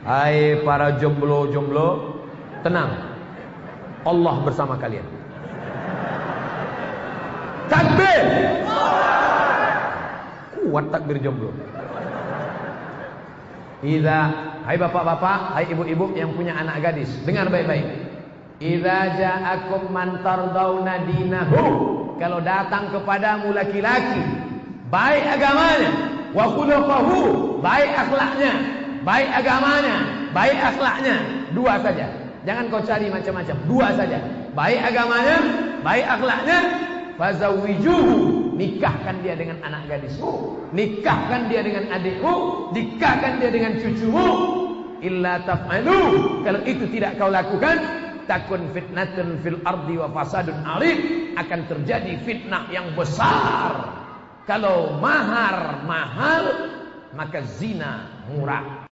Hai para jomblo-jomblo, tenang. Allah bersama kalian. Takbir. Kuat takbir jomblo. Iza, hai bapak-bapak, hai ibu-ibu yang punya anak gadis, dengar baik-baik. Iza ja'akum man tardawna dinahu. Kalau datang kepadamu laki-laki, baik agamanya, wa khuluquhu, baik akhlaknya, baik agamanya, baik akhlaknya, dua saja. Jangan kau cari macam-macam, dua saja. Baik agamanya, baik akhlaknya, fazawwijuhu. Nikahkan dia dengan anak gadismu. Nikahkan dia dengan adikmu. Nikahkan dia dengan cucumu. Illa taf'alu. Kalau itu tidak kau lakukan takun fitnatun fil ardi wa fasadun arid akan terjadi fitnah yang besar. Kalau mahar mahal maka zina murah